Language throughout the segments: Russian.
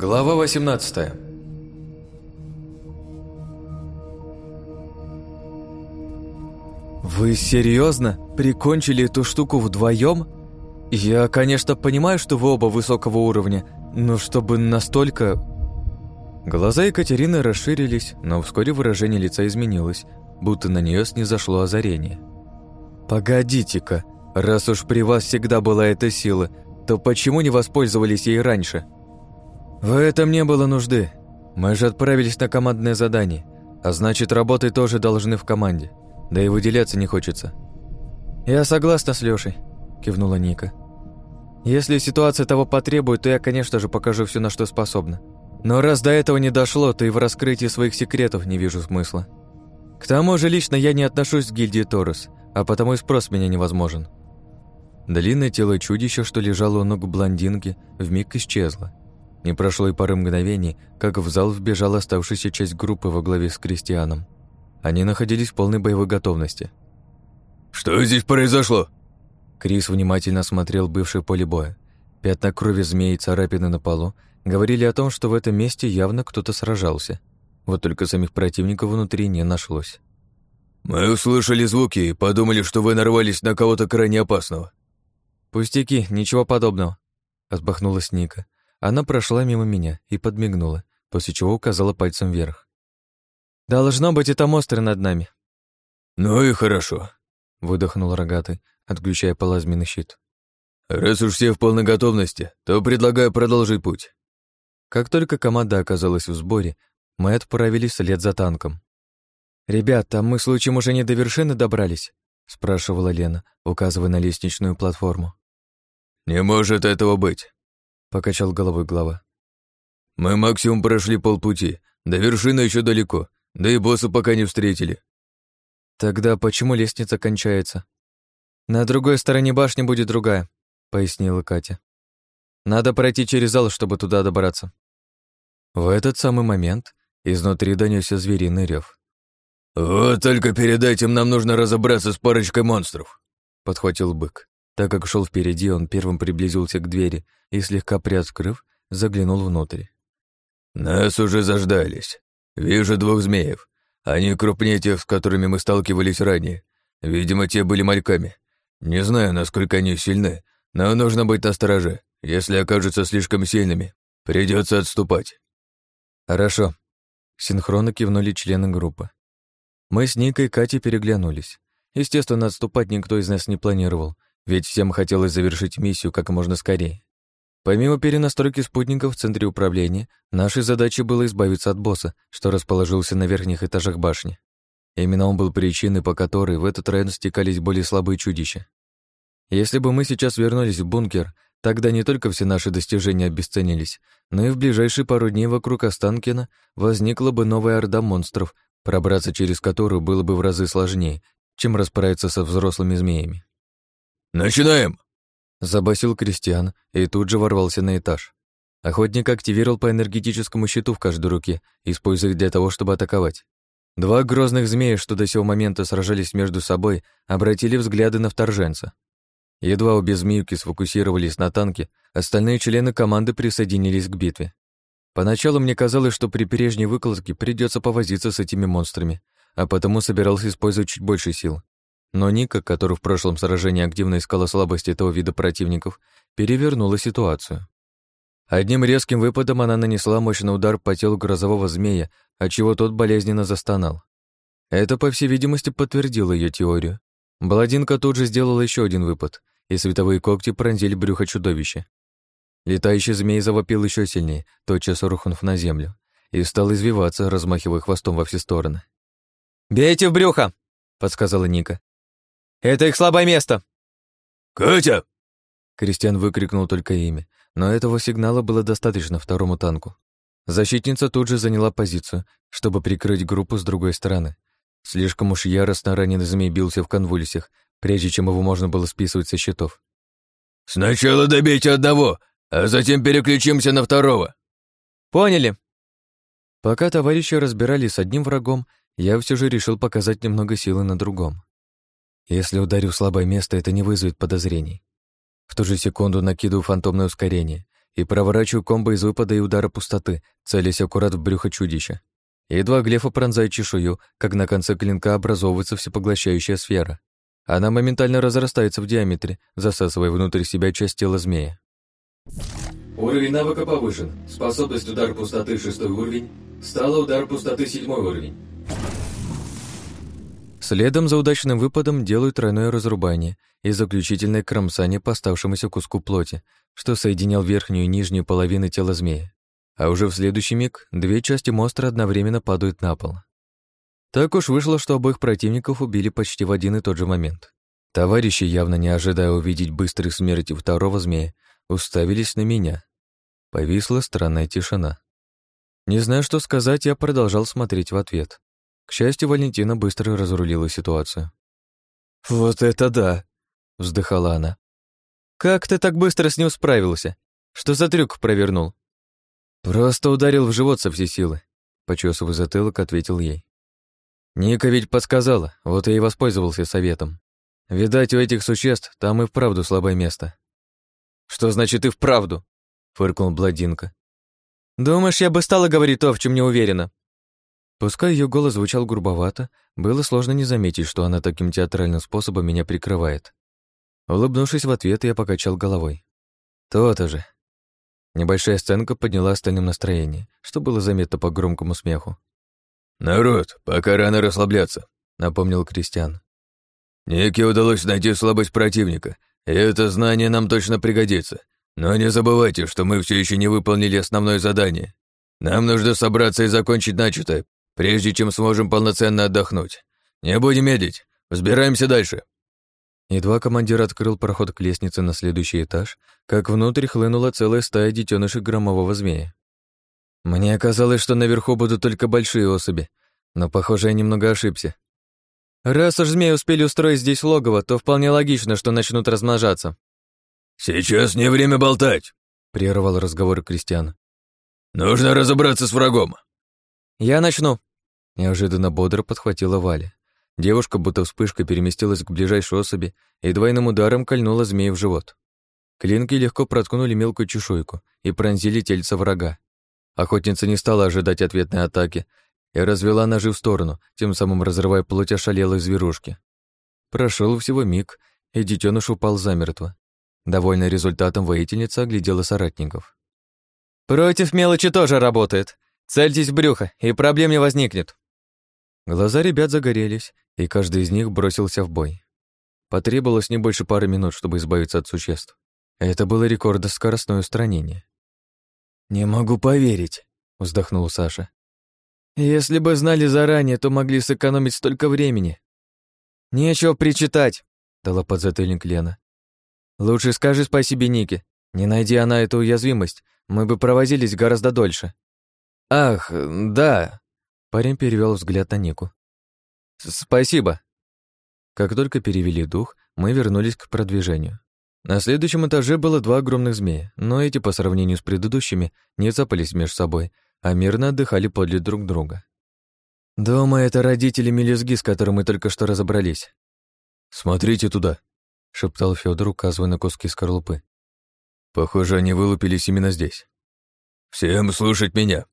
Глава 18 «Вы серьезно прикончили эту штуку вдвоем? Я, конечно, понимаю, что вы оба высокого уровня, но чтобы настолько...» Глаза Екатерины расширились, но вскоре выражение лица изменилось, будто на нее снизошло озарение. «Погодите-ка, раз уж при вас всегда была эта сила, то почему не воспользовались ей раньше?» «В этом не было нужды. Мы же отправились на командное задание, а значит, работать тоже должны в команде. Да и выделяться не хочется. «Я согласна с Лёшей», – кивнула Ника. «Если ситуация того потребует, то я, конечно же, покажу все, на что способна. Но раз до этого не дошло, то и в раскрытии своих секретов не вижу смысла. К тому же лично я не отношусь к гильдии Торос, а потому и спрос меня невозможен». Длинное тело чудища, что лежало у ног блондинки, вмиг исчезло. Не прошло и пары мгновений, как в зал вбежала оставшаяся часть группы во главе с Кристианом. Они находились в полной боевой готовности. «Что здесь произошло?» Крис внимательно осмотрел бывшее поле боя. Пятна крови змеи и царапины на полу говорили о том, что в этом месте явно кто-то сражался. Вот только самих противников внутри не нашлось. «Мы услышали звуки и подумали, что вы нарвались на кого-то крайне опасного». «Пустяки, ничего подобного», — отбахнулась Ника. Она прошла мимо меня и подмигнула, после чего указала пальцем вверх. «Должно быть, это монстры над нами». «Ну и хорошо», — выдохнул рогатый, отключая плазменный щит. «Раз уж все в полной готовности, то предлагаю продолжить путь». Как только команда оказалась в сборе, мы отправились вслед за танком. «Ребят, а мы случаем уже не до вершины добрались?» — спрашивала Лена, указывая на лестничную платформу. «Не может этого быть», — покачал головой глава. «Мы максимум прошли полпути, до вершины еще далеко, да и босса пока не встретили. Тогда почему лестница кончается? На другой стороне башни будет другая, пояснила Катя. Надо пройти через зал, чтобы туда добраться. В этот самый момент изнутри донесся звериный рев. «Вот только перед этим нам нужно разобраться с парочкой монстров», — подхватил бык. Так как шел впереди, он первым приблизился к двери и, слегка приоткрыв, заглянул внутрь. «Нас уже заждались. «Вижу двух змеев. Они крупнее тех, с которыми мы сталкивались ранее. Видимо, те были мальками. Не знаю, насколько они сильны, но нужно быть настороже. Если окажутся слишком сильными, придется отступать». «Хорошо», — синхронно кивнули члены группы. Мы с Никой и Катей переглянулись. Естественно, отступать никто из нас не планировал, ведь всем хотелось завершить миссию как можно скорее. Помимо перенастройки спутников в центре управления, нашей задачей было избавиться от босса, что расположился на верхних этажах башни. Именно он был причиной, по которой в этот район стекались более слабые чудища. Если бы мы сейчас вернулись в бункер, тогда не только все наши достижения обесценились, но и в ближайшие пару дней вокруг Останкина возникла бы новая орда монстров, пробраться через которую было бы в разы сложнее, чем расправиться со взрослыми змеями. «Начинаем!» Забасил Кристиан и тут же ворвался на этаж. Охотник активировал по энергетическому щиту в каждой руке, используя для того, чтобы атаковать. Два грозных змея, что до сего момента сражались между собой, обратили взгляды на вторженца. Едва обе змеюки сфокусировались на танке, остальные члены команды присоединились к битве. Поначалу мне казалось, что при прежней выкладке придется повозиться с этими монстрами, а потому собирался использовать чуть больше сил. Но Ника, который в прошлом сражении активно искала слабости этого вида противников, перевернула ситуацию. Одним резким выпадом она нанесла мощный удар по телу грозового змея, отчего тот болезненно застонал. Это, по всей видимости, подтвердило ее теорию. Баладинка тут же сделала еще один выпад, и световые когти пронзили брюхо чудовища. Летающий змей завопил еще сильнее, тотчас рухнув на землю, и стал извиваться, размахивая хвостом во все стороны. «Бейте в брюхо!» — подсказала Ника. Это их слабое место!» «Катя!» Кристиан выкрикнул только имя, но этого сигнала было достаточно второму танку. Защитница тут же заняла позицию, чтобы прикрыть группу с другой стороны. Слишком уж яростно раненый змей бился в конвульсиях, прежде чем его можно было списывать со счетов. «Сначала добейте одного, а затем переключимся на второго». «Поняли». Пока товарищи разбирались с одним врагом, я все же решил показать немного силы на другом. Если ударю в слабое место, это не вызовет подозрений. В ту же секунду накидываю фантомное ускорение, и проворачиваю комбо из выпада и удара пустоты, целясь аккурат в брюхо чудища. Едва глефа пронзает чешую, как на конце клинка образовывается всепоглощающая сфера. Она моментально разрастается в диаметре, засасывая внутрь себя часть тела змея. Уровень навыка повышен. Способность удар пустоты шестой уровень. Стала удар пустоты седьмой уровень. Следом за удачным выпадом делаю тройное разрубание и заключительное кромсание по оставшемуся куску плоти, что соединял верхнюю и нижнюю половины тела змея. А уже в следующий миг две части монстра одновременно падают на пол. Так уж вышло, что обоих противников убили почти в один и тот же момент. Товарищи, явно не ожидая увидеть быстрой смерти второго змея, уставились на меня. Повисла странная тишина. Не знаю, что сказать, я продолжал смотреть в ответ. К счастью, Валентина быстро разрулила ситуацию. «Вот это да!» — вздыхала она. «Как ты так быстро с ним справился? Что за трюк провернул?» «Просто ударил в живот со всей силы», — почесывая затылок, ответил ей. «Ника ведь подсказала, вот я и воспользовался советом. Видать, у этих существ там и вправду слабое место». «Что значит и вправду?» — фыркнул Бладинка. «Думаешь, я бы стала говорить то, в чем не уверена?» Пускай ее голос звучал грубовато, было сложно не заметить, что она таким театральным способом меня прикрывает. Улыбнувшись в ответ, я покачал головой. «То-то же». Небольшая сценка подняла остальным настроение, что было заметно по громкому смеху. «Народ, пока рано расслабляться», — напомнил Кристиан. «Нике удалось найти слабость противника, и это знание нам точно пригодится. Но не забывайте, что мы все еще не выполнили основное задание. Нам нужно собраться и закончить начатое, прежде чем сможем полноценно отдохнуть. Не будем медлить, взбираемся дальше». Едва командир открыл проход к лестнице на следующий этаж, как внутрь хлынула целая стая детенышей громового змея. Мне казалось, что наверху будут только большие особи, но, похоже, я немного ошибся. Раз уж змеи успели устроить здесь логово, то вполне логично, что начнут размножаться. «Сейчас не время болтать», — прервал разговор Кристиан. «Нужно разобраться с врагом». «Я начну», Неожиданно бодро подхватила Валя. Девушка будто вспышкой переместилась к ближайшей особи и двойным ударом кольнула змея в живот. Клинки легко проткнули мелкую чешуйку и пронзили тельца врага. Охотница не стала ожидать ответной атаки и развела ножи в сторону, тем самым разрывая плоть ошалелой зверушки. Прошел всего миг, и детеныш упал замертво. Довольная результатом воительница оглядела соратников. «Против мелочи тоже работает. Цельтесь в брюхо, и проблем не возникнет», Глаза ребят загорелись, и каждый из них бросился в бой. Потребовалось не больше пары минут, чтобы избавиться от существ. Это было рекордоскоростное устранение. «Не могу поверить», — вздохнул Саша. «Если бы знали заранее, то могли сэкономить столько времени». «Нечего причитать», — дала подзатыльник Лена. «Лучше скажи спасибо Нике. Не найди она эту уязвимость, мы бы провозились гораздо дольше». «Ах, да», Парень перевел взгляд на Нику. «Спасибо». Как только перевели дух, мы вернулись к продвижению. На следующем этаже было два огромных змея, но эти, по сравнению с предыдущими, не цапались между собой, а мирно отдыхали подле друг друга. «Думаю, это родители мелюзги, с которым мы только что разобрались». «Смотрите туда», — шептал Федор, указывая на куски скорлупы. «Похоже, они вылупились именно здесь». «Всем слушать меня»,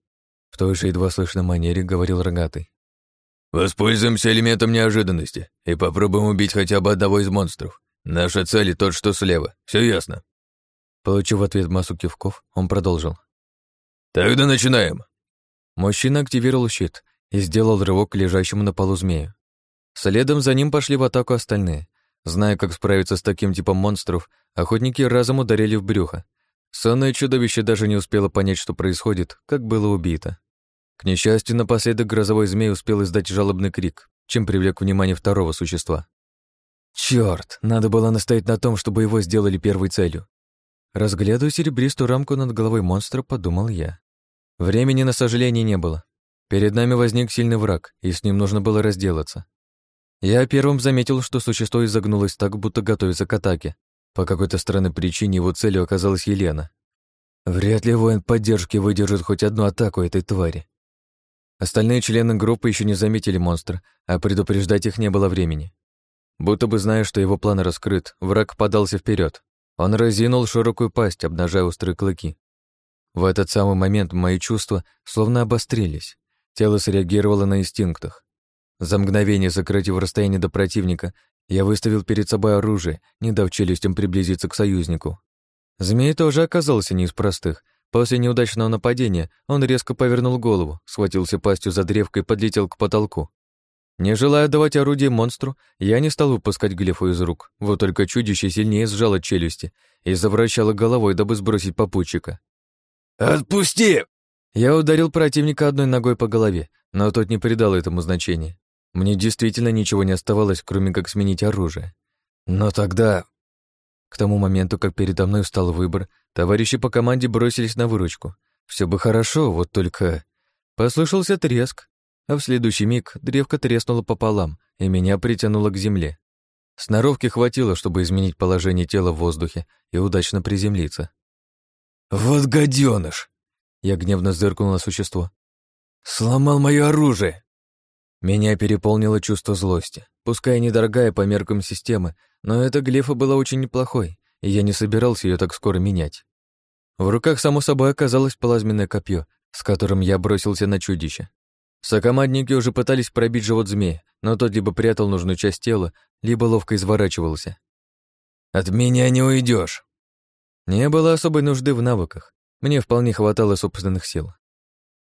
в той же едва слышной манере говорил рогатый. «Воспользуемся элементом неожиданности и попробуем убить хотя бы одного из монстров. Наша цель тот, что слева. Все ясно?» Получив ответ массу кивков, он продолжил. «Тогда начинаем!» Мужчина активировал щит и сделал рывок к лежащему на полу змею. Следом за ним пошли в атаку остальные. Зная, как справиться с таким типом монстров, охотники разом ударили в брюхо. Сонное чудовище даже не успело понять, что происходит, как было убито. К несчастью, напоследок грозовой змей успел издать жалобный крик, чем привлек внимание второго существа. Черт, надо было настоять на том, чтобы его сделали первой целью. Разглядывая серебристую рамку над головой монстра, подумал я. Времени на сожаление не было. Перед нами возник сильный враг, и с ним нужно было разделаться. Я первым заметил, что существо изогнулось так, будто готовится к атаке. По какой-то странной причине его целью оказалась Елена. Вряд ли воин поддержки выдержит хоть одну атаку этой твари. Остальные члены группы еще не заметили монстра, а предупреждать их не было времени. Будто бы зная, что его план раскрыт, враг подался вперед. Он разинул широкую пасть, обнажая острые клыки. В этот самый момент мои чувства словно обострились. Тело среагировало на инстинктах. За мгновение, сократив расстояние до противника, я выставил перед собой оружие, не дав челюстям приблизиться к союзнику. Змей тоже оказался не из простых. После неудачного нападения он резко повернул голову, схватился пастью за древко и подлетел к потолку. Не желая давать орудие монстру, я не стал выпускать глефу из рук, вот только чудище сильнее сжало челюсти и завращало головой, дабы сбросить попутчика. «Отпусти!» Я ударил противника одной ногой по голове, но тот не придал этому значения. Мне действительно ничего не оставалось, кроме как сменить оружие. Но тогда... К тому моменту, как передо мной встал выбор, товарищи по команде бросились на выручку. Все бы хорошо, вот только... Послышался треск, а в следующий миг древко треснуло пополам, и меня притянуло к земле. Сноровки хватило, чтобы изменить положение тела в воздухе и удачно приземлиться. «Вот гаденыш!» Я гневно зыркнул на существо. «Сломал мое оружие!» Меня переполнило чувство злости. Пускай недорогая по меркам системы, но эта глефа была очень неплохой, и я не собирался ее так скоро менять. В руках, само собой, оказалось плазменное копье, с которым я бросился на чудище. Сокомандники уже пытались пробить живот змея, но тот либо прятал нужную часть тела, либо ловко изворачивался. «От меня не уйдешь. Не было особой нужды в навыках. Мне вполне хватало собственных сил.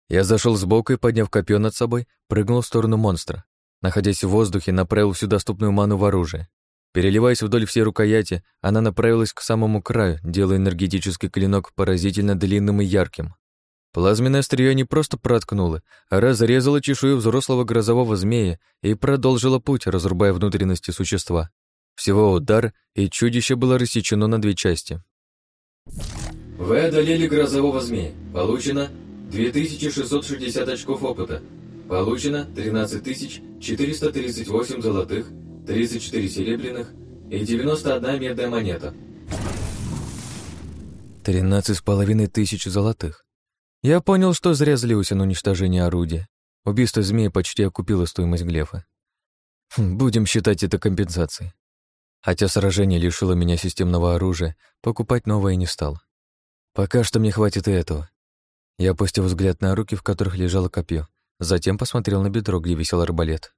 Я зашел сбоку и, подняв копье над собой, прыгнул в сторону монстра. Находясь в воздухе, направил всю доступную ману в оружие. Переливаясь вдоль всей рукояти, она направилась к самому краю, делая энергетический клинок поразительно длинным и ярким. Плазменное острие не просто проткнуло, а разрезало чешую взрослого грозового змея и продолжило путь, разрубая внутренности существа. Всего удар, и чудище было рассечено на две части. Вы одолели грозового змея. Получено 2660 очков опыта. Получено 13438 золотых, 34 серебряных и 91 медная монета. Тринадцать с половиной тысяч золотых. Я понял, что зря злился на уничтожение орудия. Убийство змеи почти окупило стоимость глефа. Хм, будем считать это компенсацией. Хотя сражение лишило меня системного оружия, покупать новое не стал. Пока что мне хватит и этого. Я опустил взгляд на руки, в которых лежало копье, затем посмотрел на бедро, где висел арбалет.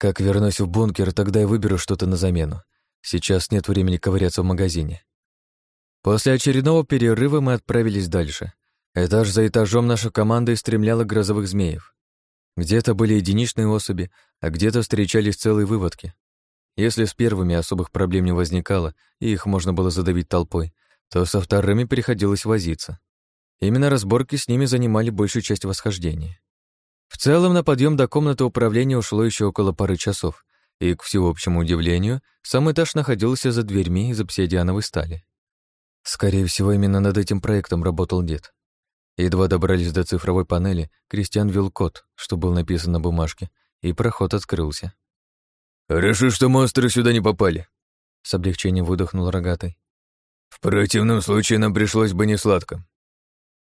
Как вернусь в бункер, тогда я выберу что-то на замену. Сейчас нет времени ковыряться в магазине. После очередного перерыва мы отправились дальше. Этаж за этажом наша команда истремляла грозовых змеев. Где-то были единичные особи, а где-то встречались целые выводки. Если с первыми особых проблем не возникало, и их можно было задавить толпой, то со вторыми приходилось возиться. Именно разборки с ними занимали большую часть восхождения. В целом, на подъем до комнаты управления ушло еще около пары часов, и, к всеобщему удивлению, сам этаж находился за дверьми из обсидиановой стали. Скорее всего, именно над этим проектом работал дед. Едва добрались до цифровой панели, Кристиан ввел код, что был написан на бумажке, и проход открылся. «Хорошо, что монстры сюда не попали», — с облегчением выдохнул рогатый. «В противном случае нам пришлось бы несладко».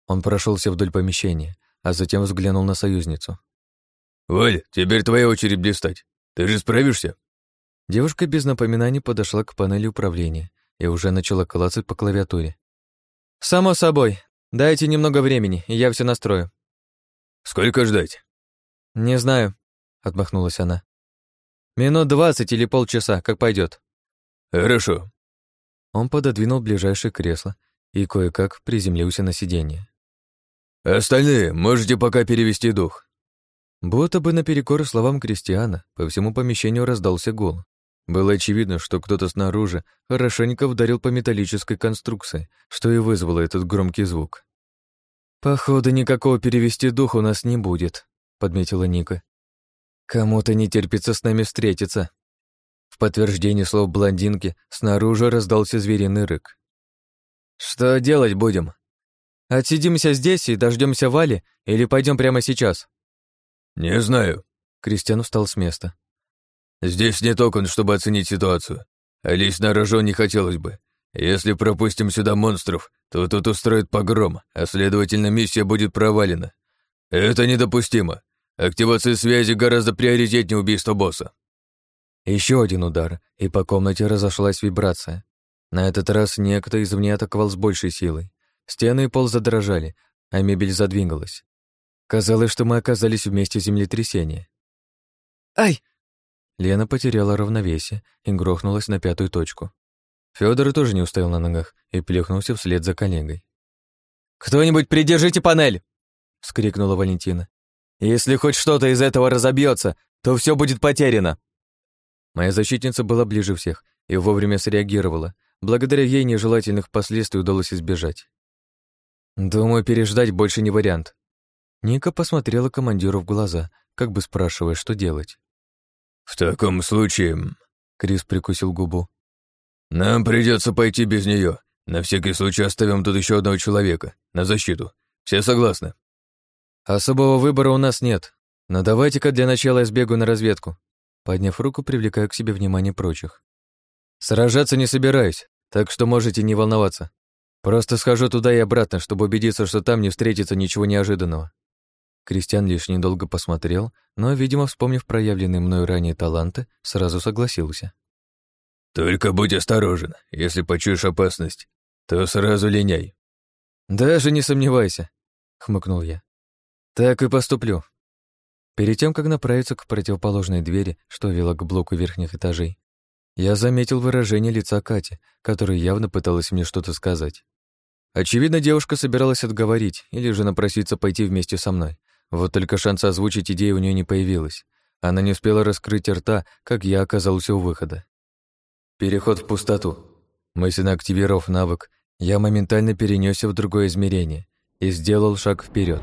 Он прошелся вдоль помещения, а затем взглянул на союзницу. «Валь, теперь твоя очередь блистать. Ты же справишься?» Девушка без напоминаний подошла к панели управления и уже начала клацать по клавиатуре. «Само собой. Дайте немного времени, и я все настрою. Сколько ждать? Не знаю, отмахнулась она. Минут двадцать или полчаса, как пойдет. Хорошо. Он пододвинул ближайшее кресло и кое-как приземлился на сиденье. Остальные можете пока перевести дух. Будто бы наперекор словам Кристиана по всему помещению раздался гул. Было очевидно, что кто-то снаружи хорошенько вдарил по металлической конструкции, что и вызвало этот громкий звук. «Походу, никакого перевести дух у нас не будет», — подметила Ника. «Кому-то не терпится с нами встретиться». В подтверждение слов блондинки снаружи раздался звериный рык. «Что делать будем? Отсидимся здесь и дождемся Вали или пойдем прямо сейчас?» «Не знаю». Кристиан встал с места. «Здесь нет окон, чтобы оценить ситуацию. А лезть на рожон не хотелось бы. Если пропустим сюда монстров, то тут устроят погром, а следовательно миссия будет провалена. Это недопустимо. Активация связи гораздо приоритетнее убийства босса. Еще один удар, и по комнате разошлась вибрация. На этот раз некто извне атаковал с большей силой. Стены и пол задрожали, а мебель задвигалась. Казалось, что мы оказались вместе землетрясения. «Ай!» Лена потеряла равновесие и грохнулась на пятую точку. Фёдор тоже не устоял на ногах и плюхнулся вслед за коллегой. «Кто-нибудь придержите панель!» — вскрикнула Валентина. «Если хоть что-то из этого разобьется, то все будет потеряно!» Моя защитница была ближе всех и вовремя среагировала. Благодаря ей нежелательных последствий удалось избежать. «Думаю, переждать больше не вариант». Ника посмотрела командиру в глаза, как бы спрашивая, что делать. «В таком случае...» — Крис прикусил губу. «Нам придется пойти без нее. На всякий случай оставим тут еще одного человека, на защиту. Все согласны?» «Особого выбора у нас нет. Но давайте-ка для начала я сбегу на разведку». Подняв руку, привлекаю к себе внимание прочих. «Сражаться не собираюсь, так что можете не волноваться. Просто схожу туда и обратно, чтобы убедиться, что там не встретится ничего неожиданного». Кристиан лишь недолго посмотрел, но, видимо, вспомнив проявленные мною ранее таланты, сразу согласился. «Только будь осторожен. Если почуешь опасность, то сразу линяй». «Даже не сомневайся», — хмыкнул я. «Так и поступлю». Перед тем, как направиться к противоположной двери, что вела к блоку верхних этажей, я заметил выражение лица Кати, которая явно пыталась мне что-то сказать. Очевидно, девушка собиралась отговорить или же напроситься пойти вместе со мной. Вот только шанса озвучить идею у нее не появилось. Она не успела раскрыть рта, как я оказался у выхода. Переход в пустоту. Мысленно активировав навык, я моментально перенесся в другое измерение и сделал шаг вперед.